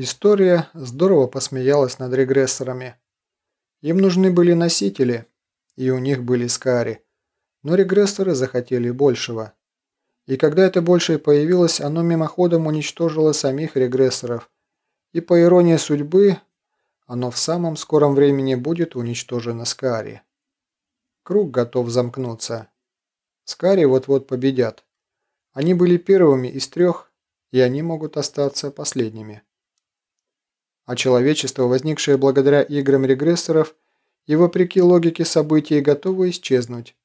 История здорово посмеялась над регрессорами. Им нужны были носители, и у них были скари, но регрессоры захотели большего. И когда это большее появилось, оно мимоходом уничтожило самих регрессоров, и по иронии судьбы, оно в самом скором времени будет уничтожено Скари. Круг готов замкнуться. Скари вот-вот победят. Они были первыми из трех, и они могут остаться последними а человечество, возникшее благодаря играм регрессоров и вопреки логике событий, готово исчезнуть.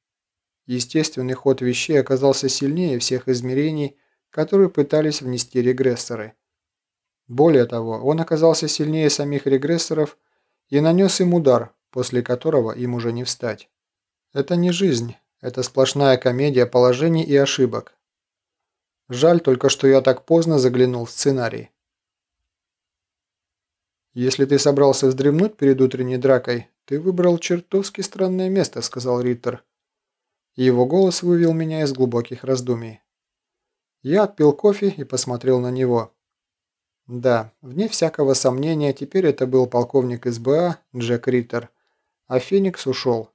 Естественный ход вещей оказался сильнее всех измерений, которые пытались внести регрессоры. Более того, он оказался сильнее самих регрессоров и нанес им удар, после которого им уже не встать. Это не жизнь, это сплошная комедия положений и ошибок. Жаль только, что я так поздно заглянул в сценарий. «Если ты собрался вздремнуть перед утренней дракой, ты выбрал чертовски странное место», — сказал Риттер. Его голос вывел меня из глубоких раздумий. Я отпил кофе и посмотрел на него. Да, вне всякого сомнения, теперь это был полковник СБА Джек Риттер, а Феникс ушел.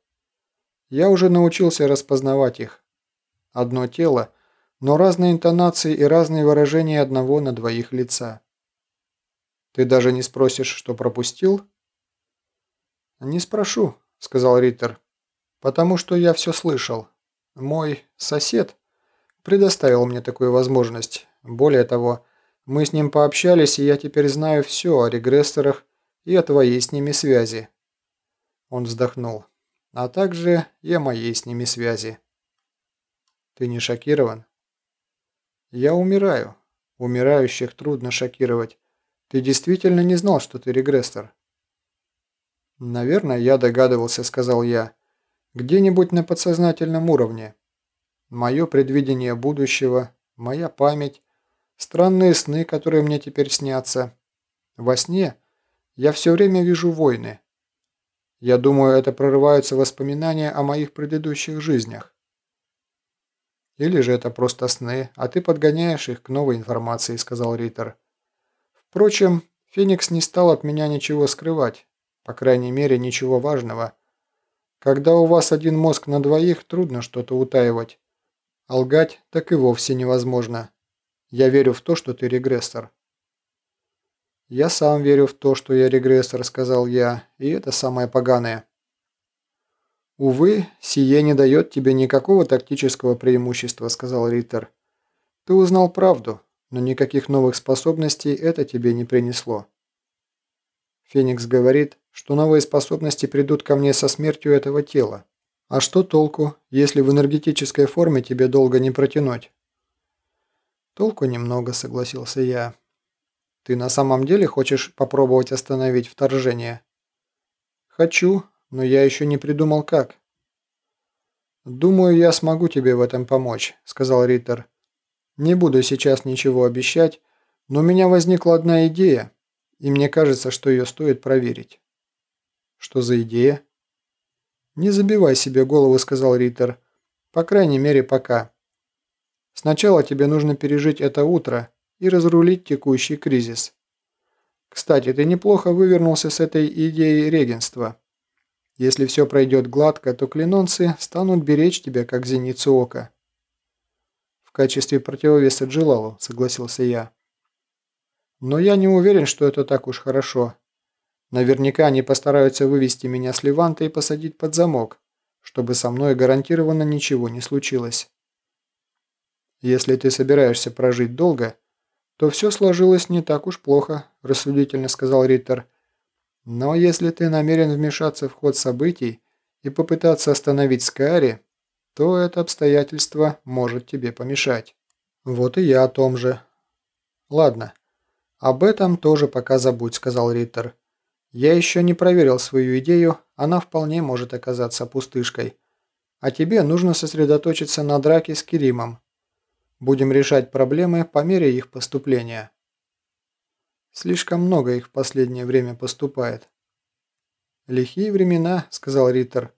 Я уже научился распознавать их. Одно тело, но разные интонации и разные выражения одного на двоих лица. Ты даже не спросишь, что пропустил?» «Не спрошу», — сказал Риттер, — «потому что я все слышал. Мой сосед предоставил мне такую возможность. Более того, мы с ним пообщались, и я теперь знаю все о регрессорах и о твоей с ними связи». Он вздохнул. «А также и о моей с ними связи». «Ты не шокирован?» «Я умираю. Умирающих трудно шокировать. Ты действительно не знал, что ты регрессор?» «Наверное, я догадывался», — сказал я. «Где-нибудь на подсознательном уровне. Мое предвидение будущего, моя память, странные сны, которые мне теперь снятся. Во сне я все время вижу войны. Я думаю, это прорываются воспоминания о моих предыдущих жизнях. Или же это просто сны, а ты подгоняешь их к новой информации», — сказал Риттер. Впрочем, Феникс не стал от меня ничего скрывать, по крайней мере, ничего важного. Когда у вас один мозг на двоих, трудно что-то утаивать. А лгать так и вовсе невозможно. Я верю в то, что ты регрессор. «Я сам верю в то, что я регрессор», — сказал я, — «и это самое поганое». «Увы, сие не дает тебе никакого тактического преимущества», — сказал Риттер. «Ты узнал правду, но никаких новых способностей это тебе не принесло. Феникс говорит, что новые способности придут ко мне со смертью этого тела. А что толку, если в энергетической форме тебе долго не протянуть? Толку немного, согласился я. Ты на самом деле хочешь попробовать остановить вторжение? Хочу, но я еще не придумал как. «Думаю, я смогу тебе в этом помочь», — сказал Риттер. Не буду сейчас ничего обещать, но у меня возникла одна идея, и мне кажется, что ее стоит проверить. Что за идея? Не забивай себе голову, сказал Риттер. По крайней мере, пока. Сначала тебе нужно пережить это утро и разрулить текущий кризис. Кстати, ты неплохо вывернулся с этой идеей регенства. Если все пройдет гладко, то клинонцы станут беречь тебя как зеницу ока качестве противовеса Джилалу», — согласился я. «Но я не уверен, что это так уж хорошо. Наверняка они постараются вывести меня с Леванта и посадить под замок, чтобы со мной гарантированно ничего не случилось. Если ты собираешься прожить долго, то все сложилось не так уж плохо», – рассудительно сказал Риттер. «Но если ты намерен вмешаться в ход событий и попытаться остановить Скари, то это обстоятельство может тебе помешать. Вот и я о том же. Ладно, об этом тоже пока забудь, сказал Риттер. Я еще не проверил свою идею, она вполне может оказаться пустышкой. А тебе нужно сосредоточиться на драке с Керимом. Будем решать проблемы по мере их поступления. Слишком много их в последнее время поступает. «Лихие времена», — сказал Риттер.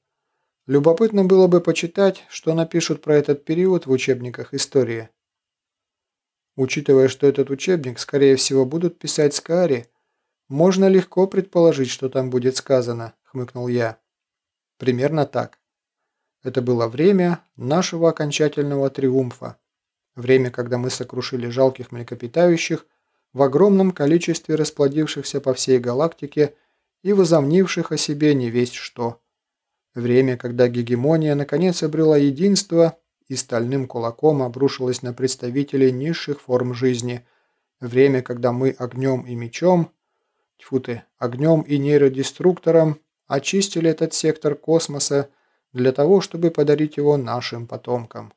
Любопытно было бы почитать, что напишут про этот период в учебниках истории. Учитывая, что этот учебник, скорее всего, будут писать Скари, можно легко предположить, что там будет сказано, хмыкнул я. Примерно так. Это было время нашего окончательного триумфа. Время, когда мы сокрушили жалких млекопитающих в огромном количестве расплодившихся по всей галактике и возомнивших о себе не весть что. Время, когда гегемония наконец обрела единство и стальным кулаком обрушилась на представителей низших форм жизни. Время, когда мы огнем и мечом, тьфу ты, огнем и нейродеструктором очистили этот сектор космоса для того, чтобы подарить его нашим потомкам.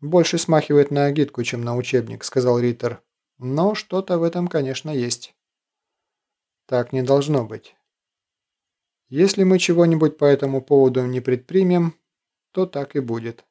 «Больше смахивает на агитку, чем на учебник», — сказал Риттер. «Но что-то в этом, конечно, есть». «Так не должно быть. Если мы чего-нибудь по этому поводу не предпримем, то так и будет.